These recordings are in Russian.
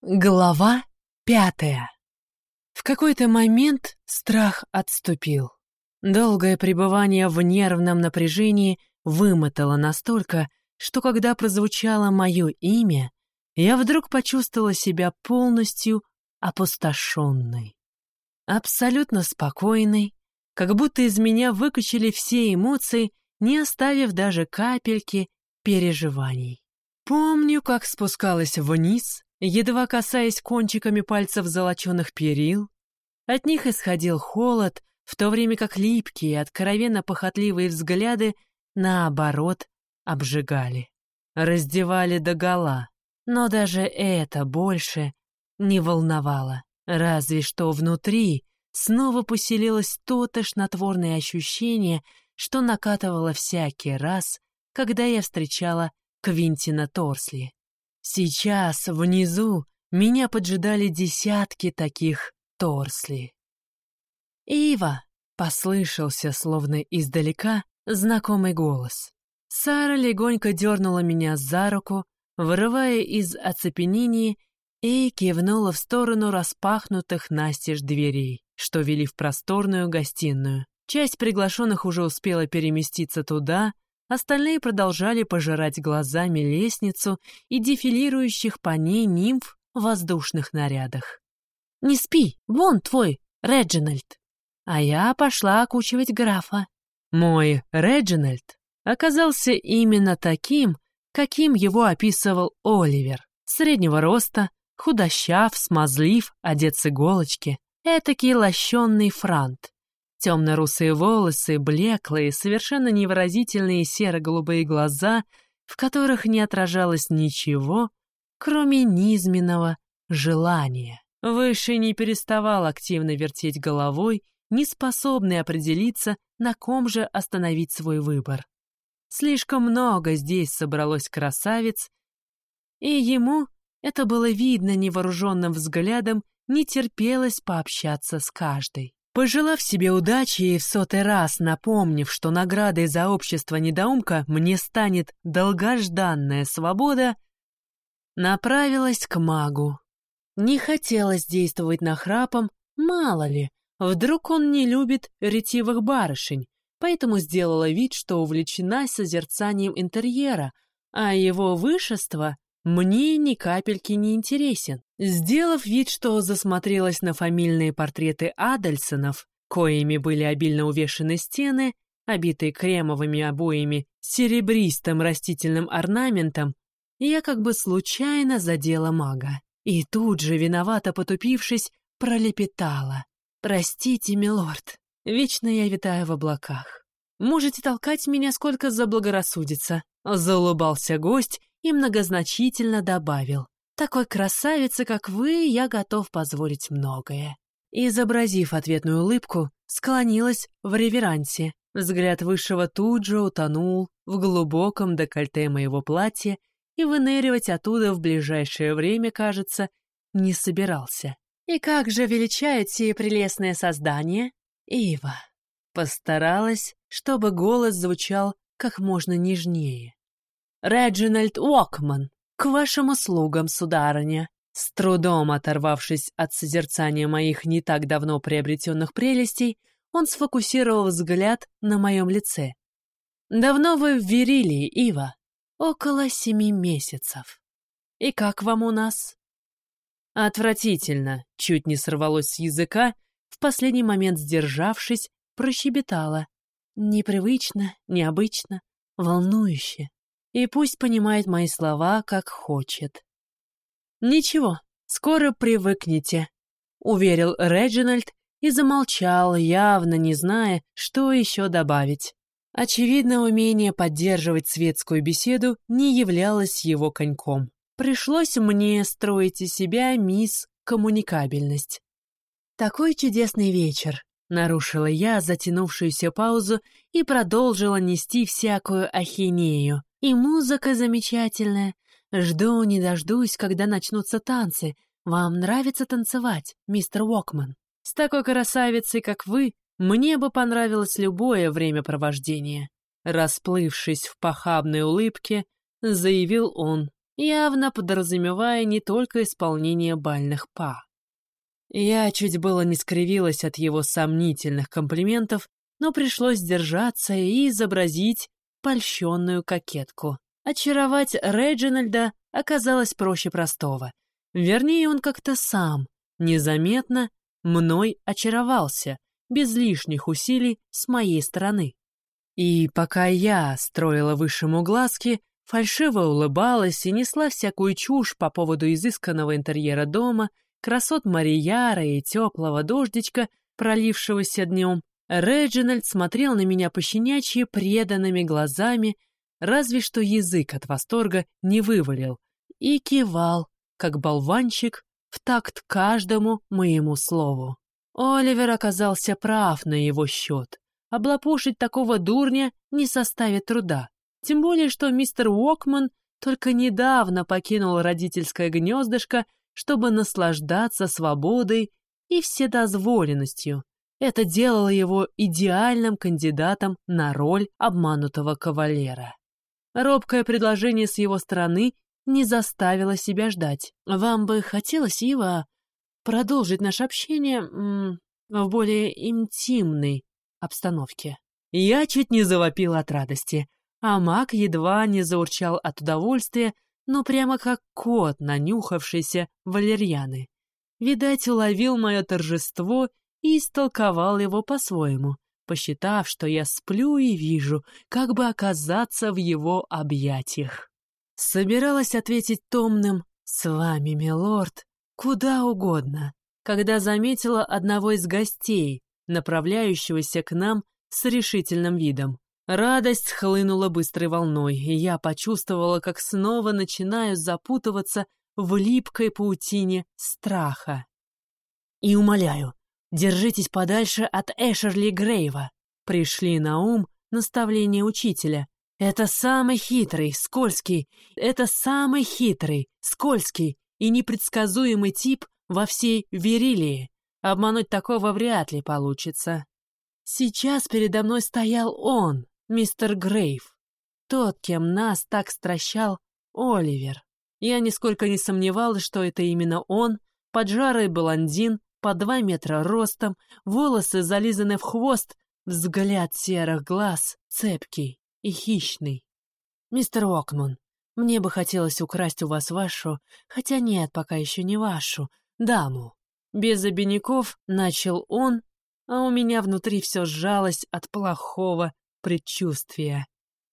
Глава пятая. В какой-то момент страх отступил. Долгое пребывание в нервном напряжении вымотало настолько, что когда прозвучало мое имя, я вдруг почувствовала себя полностью опустошенной. Абсолютно спокойной, как будто из меня выкачали все эмоции, не оставив даже капельки переживаний. Помню, как спускалась вниз, едва касаясь кончиками пальцев золоченых перил. От них исходил холод, в то время как липкие, откровенно похотливые взгляды, наоборот, обжигали. Раздевали догола, но даже это больше не волновало. Разве что внутри снова поселилось то тошнотворное ощущение, что накатывало всякий раз, когда я встречала Квинтина Торсли. Сейчас, внизу, меня поджидали десятки таких торсли. «Ива!» — послышался, словно издалека, знакомый голос. Сара легонько дернула меня за руку, вырывая из оцепенения, и кивнула в сторону распахнутых настежь дверей, что вели в просторную гостиную. Часть приглашенных уже успела переместиться туда, Остальные продолжали пожирать глазами лестницу и дефилирующих по ней нимф в воздушных нарядах. «Не спи, вон твой, Реджинальд!» А я пошла окучивать графа. Мой Реджинальд оказался именно таким, каким его описывал Оливер. Среднего роста, худощав, смазлив, одет с иголочки. Этакий лощенный франт. Темно-русые волосы, блеклые, совершенно невыразительные серо-голубые глаза, в которых не отражалось ничего, кроме низменного желания. Выше не переставал активно вертеть головой, не способный определиться, на ком же остановить свой выбор. Слишком много здесь собралось красавиц, и ему, это было видно невооруженным взглядом, не терпелось пообщаться с каждой. Пожелав себе удачи и в сотый раз напомнив, что наградой за общество недоумка мне станет долгожданная свобода, направилась к магу. Не хотелось действовать нахрапом, мало ли, вдруг он не любит ретивых барышень, поэтому сделала вид, что увлечена созерцанием интерьера, а его вышество мне ни капельки не интересен. Сделав вид, что засмотрелась на фамильные портреты Адельсонов, коими были обильно увешаны стены, обитые кремовыми обоями серебристым растительным орнаментом, я как бы случайно задела мага. И тут же, виновато потупившись, пролепетала. «Простите, милорд, вечно я витаю в облаках. Можете толкать меня сколько заблагорассудится», — заулыбался гость и многозначительно добавил. «Такой красавице, как вы, я готов позволить многое». Изобразив ответную улыбку, склонилась в реверансе. Взгляд высшего тут же утонул в глубоком декольте моего платья и выныривать оттуда в ближайшее время, кажется, не собирался. «И как же величает сие прелестное создание?» «Ива». Постаралась, чтобы голос звучал как можно нежнее. Реджинальд Уокман, к вашим услугам, сударыня!» С трудом оторвавшись от созерцания моих не так давно приобретенных прелестей, он сфокусировал взгляд на моем лице. «Давно вы в Верилии, Ива?» «Около семи месяцев. И как вам у нас?» Отвратительно, чуть не сорвалось с языка, в последний момент сдержавшись, прощебетала. Непривычно, необычно, волнующе и пусть понимает мои слова, как хочет. «Ничего, скоро привыкнете», — уверил Реджинальд и замолчал, явно не зная, что еще добавить. Очевидно, умение поддерживать светскую беседу не являлось его коньком. Пришлось мне строить из себя мисс коммуникабельность. «Такой чудесный вечер», — нарушила я затянувшуюся паузу и продолжила нести всякую ахинею. И музыка замечательная. Жду не дождусь, когда начнутся танцы. Вам нравится танцевать, мистер Уокман? С такой красавицей, как вы, мне бы понравилось любое времяпровождение. Расплывшись в похабной улыбке, заявил он явно подразумевая не только исполнение бальных па. Я чуть было не скривилась от его сомнительных комплиментов, но пришлось сдержаться и изобразить польщенную кокетку. Очаровать Реджинальда оказалось проще простого. Вернее, он как-то сам, незаметно, мной очаровался, без лишних усилий с моей стороны. И пока я строила высшему глазки, фальшиво улыбалась и несла всякую чушь по поводу изысканного интерьера дома, красот Марияра и теплого дождичка, пролившегося днем, Реджинальд смотрел на меня пощенячьи преданными глазами, разве что язык от восторга не вывалил, и кивал, как болванчик, в такт каждому моему слову. Оливер оказался прав на его счет. Облапушить такого дурня не составит труда. Тем более, что мистер Уокман только недавно покинул родительское гнездышко, чтобы наслаждаться свободой и вседозволенностью. Это делало его идеальным кандидатом на роль обманутого кавалера. Робкое предложение с его стороны не заставило себя ждать. «Вам бы хотелось, Ива, продолжить наше общение в более интимной обстановке?» Я чуть не завопил от радости, а маг едва не заурчал от удовольствия, но прямо как кот, нанюхавшийся валерьяны. Видать, уловил мое торжество и истолковал его по-своему, посчитав, что я сплю и вижу, как бы оказаться в его объятиях. Собиралась ответить томным «С вами, милорд, куда угодно», когда заметила одного из гостей, направляющегося к нам с решительным видом. Радость хлынула быстрой волной, и я почувствовала, как снова начинаю запутываться в липкой паутине страха. И умоляю, Держитесь подальше от Эшерли Грейва. Пришли на ум наставления учителя. Это самый хитрый, скользкий, это самый хитрый, скользкий и непредсказуемый тип во всей Верилии. Обмануть такого вряд ли получится. Сейчас передо мной стоял он, мистер Грейв. Тот, кем нас так стращал Оливер. Я нисколько не сомневалась, что это именно он, поджарый блондин, по два метра ростом, волосы зализаны в хвост, взгляд серых глаз цепкий и хищный. «Мистер Окман, мне бы хотелось украсть у вас вашу, хотя нет, пока еще не вашу, даму». Без обиняков начал он, а у меня внутри все сжалось от плохого предчувствия.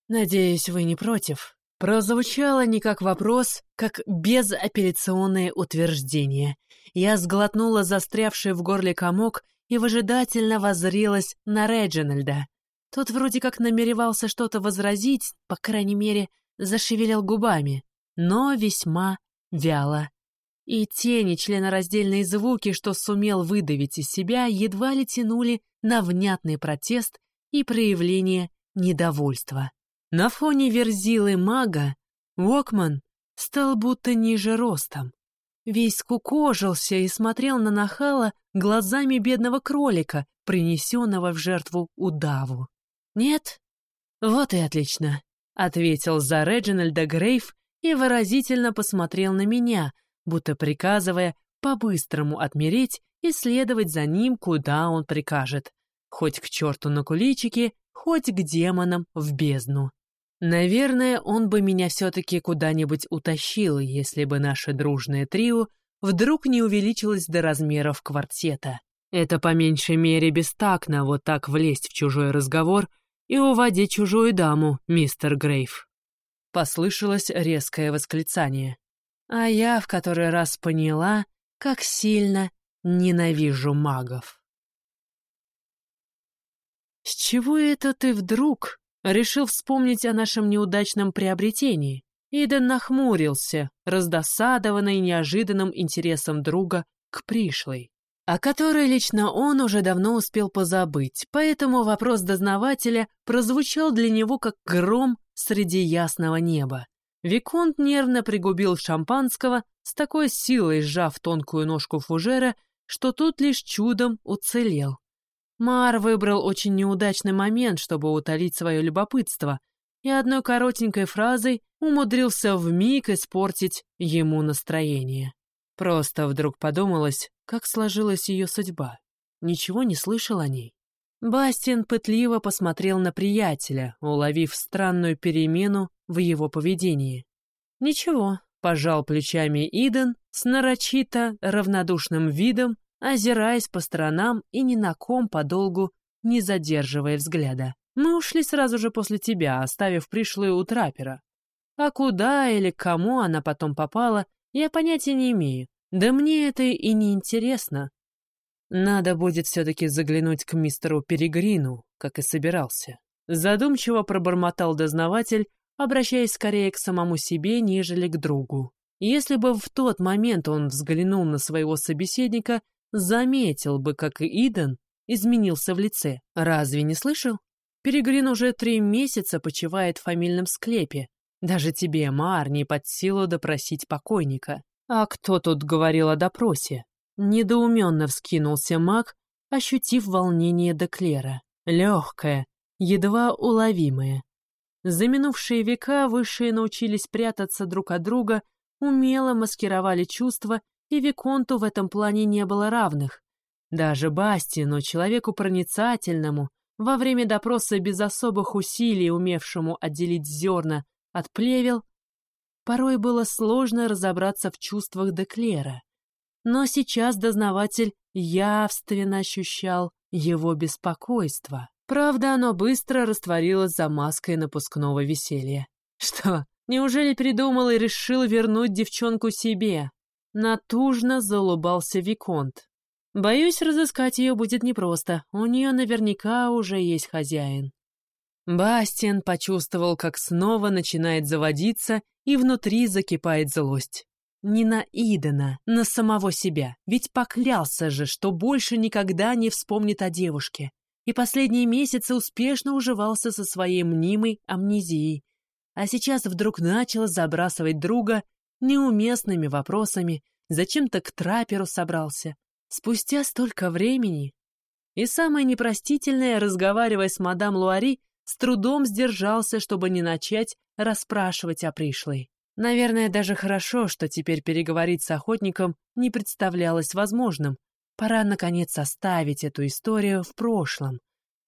«Надеюсь, вы не против?» Прозвучало не как вопрос, как безапелляционное утверждение. Я сглотнула застрявший в горле комок и выжидательно воззрилась на Реджинальда. Тот вроде как намеревался что-то возразить, по крайней мере, зашевелил губами, но весьма вяло. И те нечленораздельные звуки, что сумел выдавить из себя, едва ли тянули на внятный протест и проявление недовольства. На фоне верзилы мага Вокман стал будто ниже ростом. Весь скукожился и смотрел на нахала глазами бедного кролика, принесенного в жертву удаву. «Нет? Вот и отлично», — ответил за Реджинальда Грейв и выразительно посмотрел на меня, будто приказывая по-быстрому отмереть и следовать за ним, куда он прикажет. Хоть к черту на куличики, хоть к демонам в бездну. Наверное, он бы меня все-таки куда-нибудь утащил, если бы наше дружное трио вдруг не увеличилось до размеров квартета. Это по меньшей мере бестактно вот так влезть в чужой разговор и уводить чужую даму, мистер Грейв. Послышалось резкое восклицание. А я в который раз поняла, как сильно ненавижу магов. «С чего это ты вдруг?» Решил вспомнить о нашем неудачном приобретении. Иден нахмурился, раздосадованный неожиданным интересом друга к пришлой, о которой лично он уже давно успел позабыть, поэтому вопрос дознавателя прозвучал для него как гром среди ясного неба. Виконт нервно пригубил шампанского, с такой силой сжав тонкую ножку фужера, что тут лишь чудом уцелел. Мар выбрал очень неудачный момент, чтобы утолить свое любопытство, и одной коротенькой фразой умудрился вмиг испортить ему настроение. Просто вдруг подумалось, как сложилась ее судьба. Ничего не слышал о ней. Бастин пытливо посмотрел на приятеля, уловив странную перемену в его поведении. «Ничего», — пожал плечами Иден с нарочито равнодушным видом, озираясь по сторонам и ни на ком подолгу не задерживая взгляда. «Мы ушли сразу же после тебя, оставив пришлую у трапера. А куда или к кому она потом попала, я понятия не имею. Да мне это и не интересно. Надо будет все-таки заглянуть к мистеру Перегрину, как и собирался. Задумчиво пробормотал дознаватель, обращаясь скорее к самому себе, нежели к другу. Если бы в тот момент он взглянул на своего собеседника, заметил бы, как и Иден изменился в лице. Разве не слышал? Перегрин уже три месяца почивает в фамильном склепе. Даже тебе, Мар, не под силу допросить покойника. А кто тут говорил о допросе? Недоуменно вскинулся маг, ощутив волнение Деклера. Легкое, едва уловимое. За минувшие века высшие научились прятаться друг от друга, умело маскировали чувства, и Виконту в этом плане не было равных. Даже Бастину, человеку проницательному, во время допроса без особых усилий, умевшему отделить зерна от плевел, порой было сложно разобраться в чувствах Деклера. Но сейчас дознаватель явственно ощущал его беспокойство. Правда, оно быстро растворилось за маской напускного веселья. Что, неужели придумал и решил вернуть девчонку себе? Натужно заулыбался Виконт. Боюсь, разыскать ее будет непросто, у нее наверняка уже есть хозяин. Бастиан почувствовал, как снова начинает заводиться, и внутри закипает злость. Не на Идена, на самого себя, ведь поклялся же, что больше никогда не вспомнит о девушке. И последние месяцы успешно уживался со своей мнимой амнезией, а сейчас вдруг начал забрасывать друга неуместными вопросами, зачем-то к траперу собрался. Спустя столько времени. И самое непростительное, разговаривая с мадам Луари, с трудом сдержался, чтобы не начать расспрашивать о пришлой. Наверное, даже хорошо, что теперь переговорить с охотником не представлялось возможным. Пора, наконец, оставить эту историю в прошлом,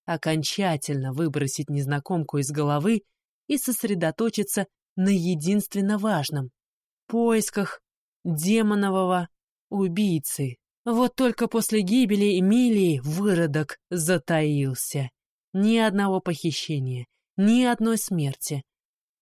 окончательно выбросить незнакомку из головы и сосредоточиться на единственно важном — поисках демонового убийцы. Вот только после гибели Эмилии выродок затаился. Ни одного похищения, ни одной смерти.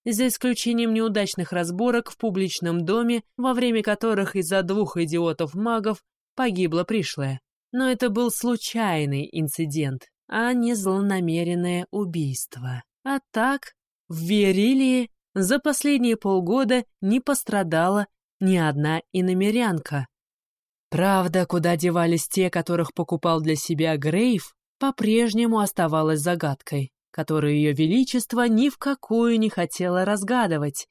За исключением неудачных разборок в публичном доме, во время которых из-за двух идиотов-магов погибла пришлая. Но это был случайный инцидент, а не злонамеренное убийство. А так, в Верилии за последние полгода не пострадала ни одна иномерянка. Правда, куда девались те, которых покупал для себя Грейв, по-прежнему оставалась загадкой, которую ее величество ни в какую не хотела разгадывать.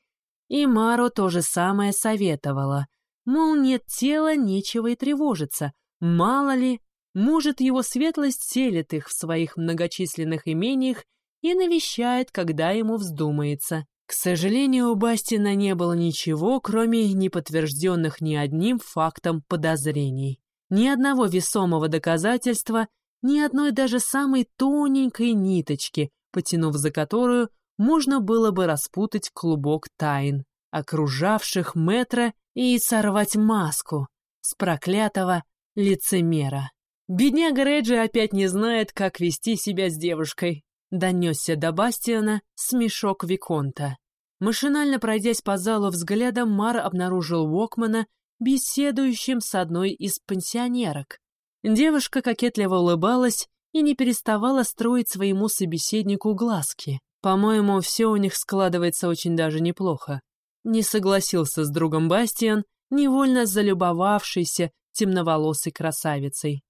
И Мару то же самое советовала. Мол, нет тела, нечего и тревожиться. Мало ли, может, его светлость селит их в своих многочисленных имениях и навещает, когда ему вздумается. К сожалению, у Бастина не было ничего, кроме неподтвержденных ни одним фактом подозрений. Ни одного весомого доказательства, ни одной даже самой тоненькой ниточки, потянув за которую можно было бы распутать клубок тайн, окружавших метра и сорвать маску с проклятого лицемера. Бедняга Реджи опять не знает, как вести себя с девушкой. Донесся до Бастиана смешок Виконта. Машинально пройдясь по залу взглядом, Мар обнаружил Уокмана, беседующим с одной из пансионерок. Девушка кокетливо улыбалась и не переставала строить своему собеседнику глазки. По-моему, все у них складывается очень даже неплохо. Не согласился с другом Бастиан, невольно залюбовавшийся темноволосой красавицей.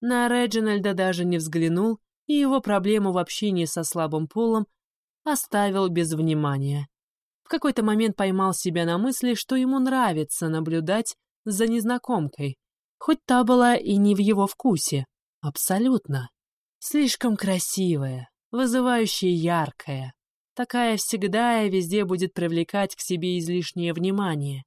На Реджинальда даже не взглянул и его проблему в общении со слабым полом оставил без внимания. В какой-то момент поймал себя на мысли, что ему нравится наблюдать за незнакомкой, хоть та была и не в его вкусе. Абсолютно. Слишком красивая, вызывающая яркая. Такая всегда и везде будет привлекать к себе излишнее внимание.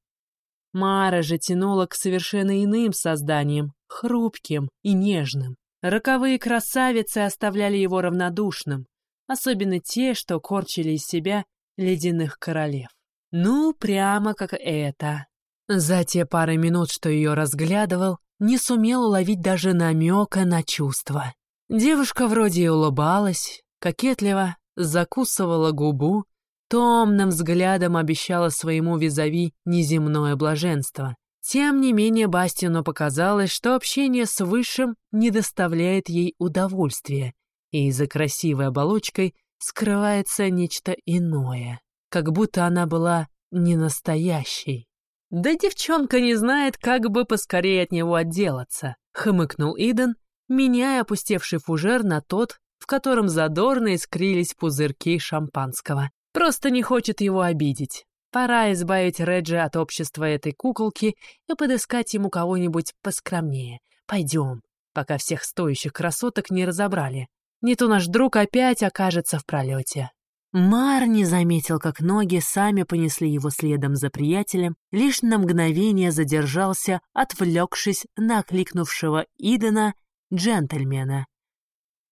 Мара же тянула к совершенно иным созданиям, хрупким и нежным. Роковые красавицы оставляли его равнодушным, особенно те, что корчили из себя ледяных королев. Ну, прямо как это. За те пары минут, что ее разглядывал, не сумел уловить даже намека на чувства. Девушка вроде и улыбалась, кокетливо, закусывала губу, томным взглядом обещала своему визави неземное блаженство. Тем не менее Бастину показалось, что общение с Высшим не доставляет ей удовольствия, и за красивой оболочкой скрывается нечто иное, как будто она была не настоящей. «Да девчонка не знает, как бы поскорее от него отделаться», — хмыкнул Иден, меняя опустевший фужер на тот, в котором задорно искрились пузырьки шампанского. Просто не хочет его обидеть. Пора избавить Реджи от общества этой куколки и подыскать ему кого-нибудь поскромнее. Пойдем, пока всех стоящих красоток не разобрали. Не то наш друг опять окажется в пролете. Мар не заметил, как ноги сами понесли его следом за приятелем, лишь на мгновение задержался, отвлекшись на окликнувшего Идена джентльмена.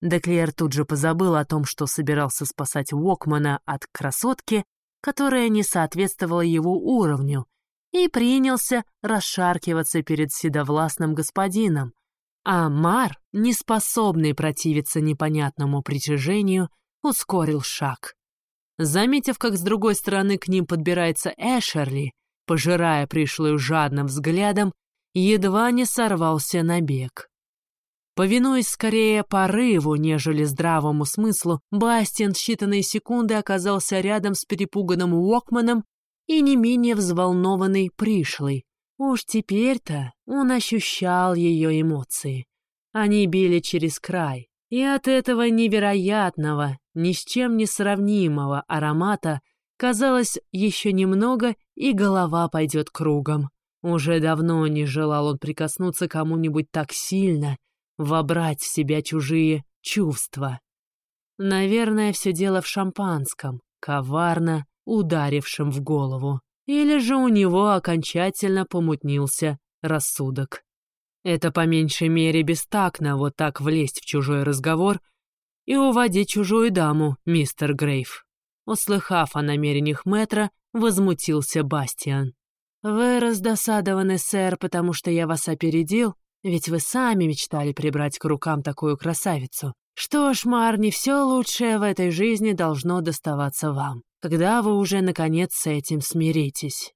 Деклер тут же позабыл о том, что собирался спасать Уокмана от красотки, которая не соответствовала его уровню, и принялся расшаркиваться перед седовластным господином. А Мар, неспособный противиться непонятному притяжению, ускорил шаг. Заметив, как с другой стороны к ним подбирается Эшерли, пожирая пришлую жадным взглядом, едва не сорвался на бег. Повинуясь скорее порыву, нежели здравому смыслу, Бастиан в считанные секунды оказался рядом с перепуганным Уокманом и не менее взволнованный пришлый. Уж теперь-то он ощущал ее эмоции. Они били через край, и от этого невероятного, ни с чем не сравнимого аромата казалось еще немного, и голова пойдет кругом. Уже давно не желал он прикоснуться кому-нибудь так сильно — вобрать в себя чужие чувства. Наверное, все дело в шампанском, коварно ударившем в голову. Или же у него окончательно помутнился рассудок. Это по меньшей мере бестактно вот так влезть в чужой разговор и уводить чужую даму, мистер Грейв. Услыхав о намерениях мэтра, возмутился Бастиан. «Вы раздосадованы, сэр, потому что я вас опередил ведь вы сами мечтали прибрать к рукам такую красавицу. Что ж, Марни, все лучшее в этой жизни должно доставаться вам, когда вы уже, наконец, с этим смиритесь».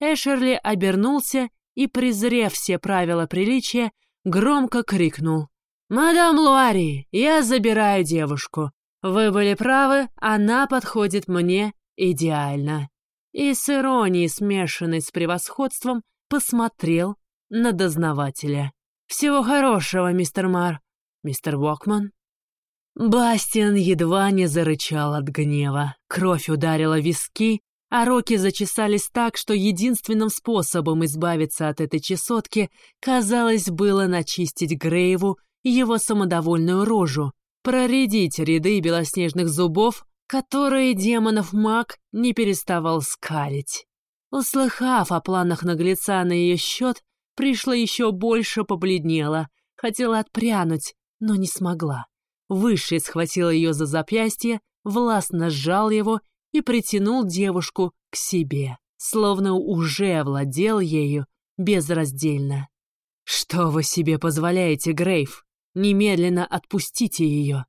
Эшерли обернулся и, презрев все правила приличия, громко крикнул. «Мадам Луари, я забираю девушку. Вы были правы, она подходит мне идеально». И с иронией, смешанной с превосходством, посмотрел на дознавателя. «Всего хорошего, мистер Мар. Мистер Уокман?» Бастиан едва не зарычал от гнева. Кровь ударила виски, а руки зачесались так, что единственным способом избавиться от этой чесотки, казалось, было начистить Грейву его самодовольную рожу, проредить ряды белоснежных зубов, которые демонов маг не переставал скалить. Услыхав о планах наглеца на ее счет, Пришла еще больше побледнела, хотела отпрянуть, но не смогла. Высший схватил ее за запястье, властно сжал его и притянул девушку к себе, словно уже владел ею безраздельно. «Что вы себе позволяете, Грейв? Немедленно отпустите ее!»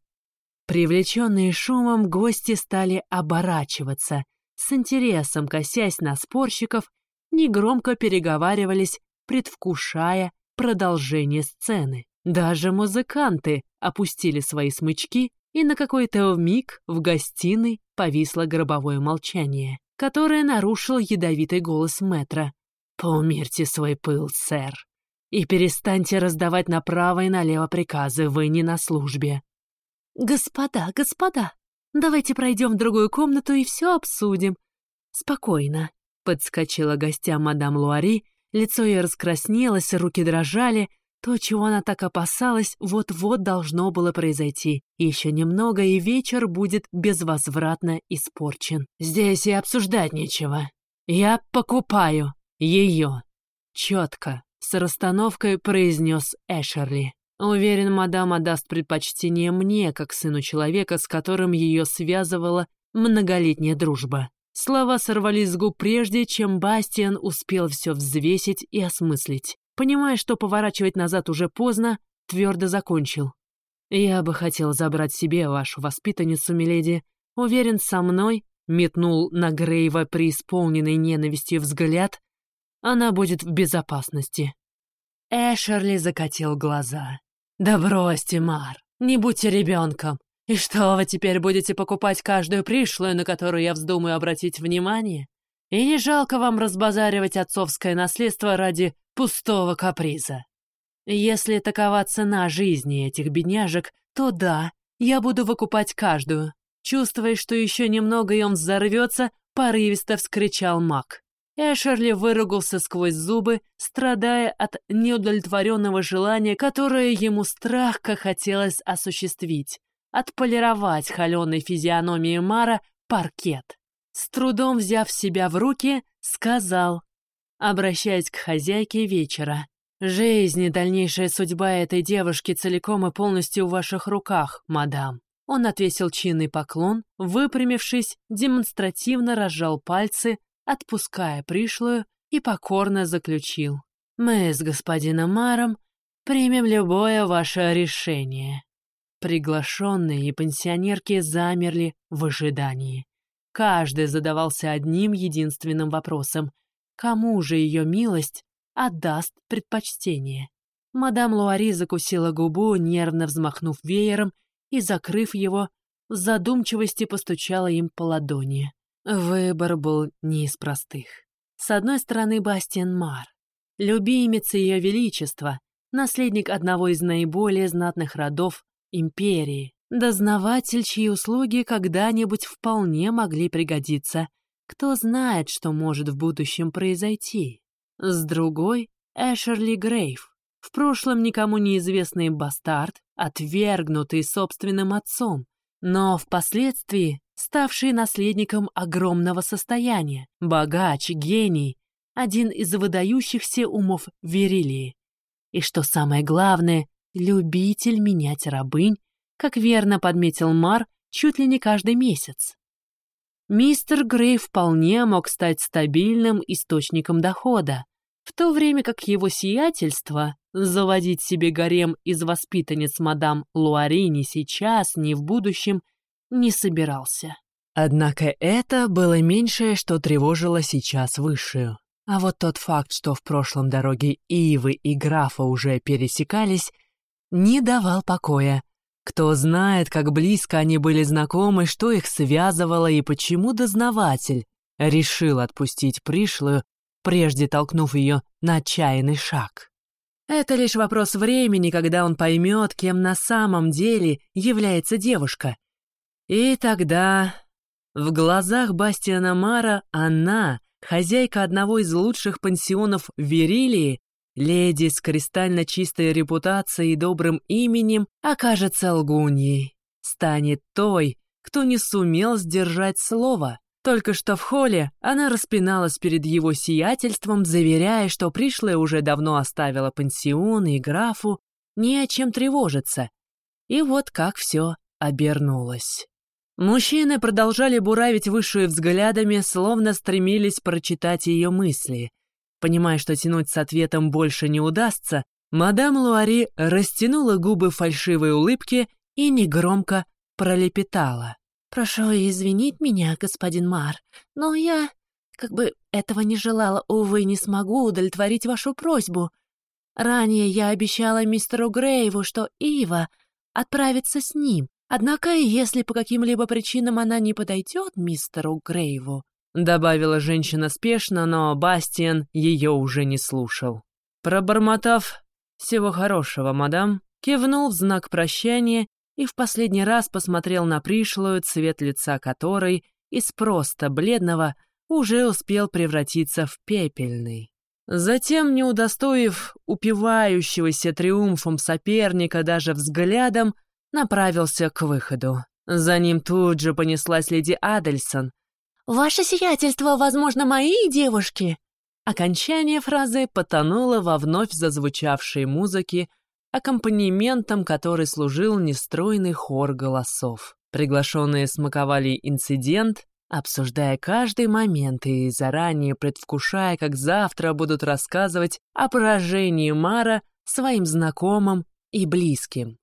Привлеченные шумом, гости стали оборачиваться, с интересом косясь на спорщиков, негромко переговаривались предвкушая продолжение сцены. Даже музыканты опустили свои смычки, и на какой-то миг в гостиной повисло гробовое молчание, которое нарушил ядовитый голос мэтра. «Поумерьте свой пыл, сэр, и перестаньте раздавать направо и налево приказы, вы не на службе». «Господа, господа, давайте пройдем в другую комнату и все обсудим. Спокойно», — подскочила гостям мадам Луари Лицо ее раскраснелось, руки дрожали, То, чего она так опасалась, вот-вот должно было произойти. Еще немного, и вечер будет безвозвратно испорчен. Здесь и обсуждать нечего. Я покупаю ее. Четко, с расстановкой произнес Эшерли. Уверен, мадам отдаст предпочтение мне, как сыну человека, с которым ее связывала многолетняя дружба. Слова сорвались с губ прежде, чем Бастиан успел все взвесить и осмыслить. Понимая, что поворачивать назад уже поздно, твердо закончил. «Я бы хотел забрать себе вашу воспитанницу, миледи. Уверен, со мной», — метнул на Грейва преисполненный ненавистью взгляд, «она будет в безопасности». Эшерли закатил глаза. «Да бросьте, Мар, не будьте ребенком. И что, вы теперь будете покупать каждую пришлую, на которую я вздумаю обратить внимание? И не жалко вам разбазаривать отцовское наследство ради пустого каприза. Если такова цена жизни этих бедняжек, то да, я буду выкупать каждую. Чувствуя, что еще немного и он взорвется, порывисто вскричал маг. Эшерли выругался сквозь зубы, страдая от неудовлетворенного желания, которое ему страхка хотелось осуществить — отполировать холеной физиономии Мара паркет. С трудом взяв себя в руки, сказал, обращаясь к хозяйке вечера. «Жизнь и дальнейшая судьба этой девушки целиком и полностью в ваших руках, мадам». Он отвесил чинный поклон, выпрямившись, демонстративно разжал пальцы, отпуская пришлую, и покорно заключил. «Мы с господином Маром примем любое ваше решение». Приглашенные и пенсионерки замерли в ожидании. Каждый задавался одним единственным вопросом — Кому же ее милость отдаст предпочтение? Мадам Луари закусила губу, нервно взмахнув веером и, закрыв его, в задумчивости постучала им по ладони. Выбор был не из простых. С одной стороны, Бастиан Мар, любимец Ее Величества, наследник одного из наиболее знатных родов империи, дознаватель, чьи услуги когда-нибудь вполне могли пригодиться кто знает, что может в будущем произойти. С другой — Эшерли Грейв, в прошлом никому неизвестный бастард, отвергнутый собственным отцом, но впоследствии ставший наследником огромного состояния, богач, гений, один из выдающихся умов Верилии. И что самое главное, любитель менять рабынь, как верно подметил Мар, чуть ли не каждый месяц мистер Грей вполне мог стать стабильным источником дохода, в то время как его сиятельство заводить себе гарем из воспитанниц мадам Луари ни сейчас, ни в будущем не собирался. Однако это было меньшее, что тревожило сейчас высшую. А вот тот факт, что в прошлом дороги Ивы и графа уже пересекались, не давал покоя, кто знает, как близко они были знакомы, что их связывало и почему дознаватель решил отпустить пришлую, прежде толкнув ее на отчаянный шаг. Это лишь вопрос времени, когда он поймет, кем на самом деле является девушка. И тогда в глазах Бастиана Мара она, хозяйка одного из лучших пансионов Верилии, Леди с кристально чистой репутацией и добрым именем окажется лгуньей. Станет той, кто не сумел сдержать слово. Только что в холле она распиналась перед его сиятельством, заверяя, что пришлая уже давно оставила пансион и графу, не о чем тревожиться. И вот как все обернулось. Мужчины продолжали буравить высшую взглядами, словно стремились прочитать ее мысли — Понимая, что тянуть с ответом больше не удастся, мадам Луари растянула губы фальшивой улыбки и негромко пролепетала. «Прошу извинить меня, господин Мар, но я как бы этого не желала, увы, не смогу удовлетворить вашу просьбу. Ранее я обещала мистеру Грейву, что Ива отправится с ним. Однако, если по каким-либо причинам она не подойдет мистеру Грейву, Добавила женщина спешно, но Бастиан ее уже не слушал. Пробормотав «Всего хорошего, мадам», кивнул в знак прощания и в последний раз посмотрел на пришлую, цвет лица которой из просто бледного уже успел превратиться в пепельный. Затем, не удостоив упивающегося триумфом соперника даже взглядом, направился к выходу. За ним тут же понеслась леди Адельсон. «Ваше сиятельство, возможно, мои девушки?» Окончание фразы потонуло во вновь зазвучавшей музыке, аккомпанементом которой служил нестройный хор голосов. Приглашенные смаковали инцидент, обсуждая каждый момент и заранее предвкушая, как завтра будут рассказывать о поражении Мара своим знакомым и близким.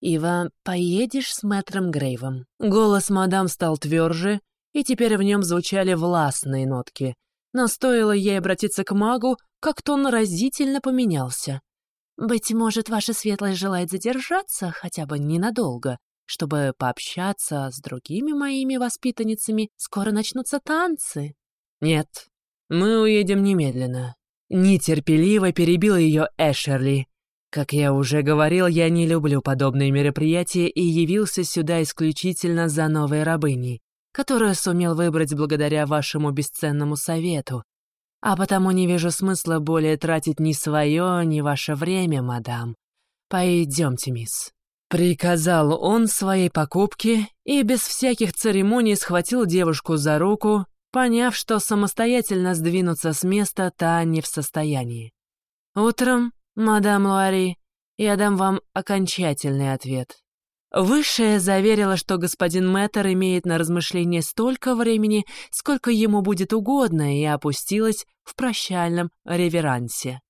«Ива, поедешь с мэтром Грейвом?» Голос мадам стал тверже, и теперь в нем звучали властные нотки. Но стоило ей обратиться к магу, как тон разительно поменялся. «Быть может, ваша светлость желает задержаться хотя бы ненадолго, чтобы пообщаться с другими моими воспитанницами. Скоро начнутся танцы». «Нет, мы уедем немедленно». Нетерпеливо перебил ее Эшерли. Как я уже говорил, я не люблю подобные мероприятия и явился сюда исключительно за новой рабыней, которую сумел выбрать благодаря вашему бесценному совету. А потому не вижу смысла более тратить ни свое, ни ваше время, мадам. Пойдемте, мисс. Приказал он своей покупке и без всяких церемоний схватил девушку за руку, поняв, что самостоятельно сдвинуться с места та не в состоянии. Утром, мадам Луари, я дам вам окончательный ответ. Высшая заверила, что господин Мэттер имеет на размышление столько времени, сколько ему будет угодно, и опустилась в прощальном реверансе.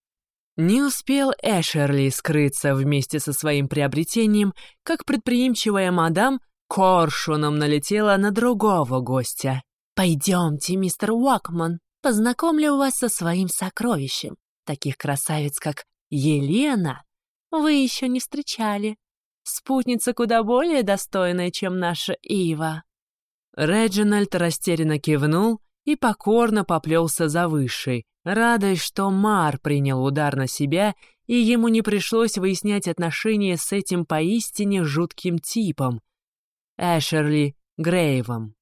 Не успел Эшерли скрыться вместе со своим приобретением, как предприимчивая мадам коршуном налетела на другого гостя. «Пойдемте, мистер Уокман, познакомлю вас со своим сокровищем. Таких красавиц, как Елена, вы еще не встречали. Спутница куда более достойная, чем наша Ива». Реджинальд растерянно кивнул и покорно поплелся за высшей, радуясь, что Мар принял удар на себя, и ему не пришлось выяснять отношения с этим поистине жутким типом — Эшерли Грейвом.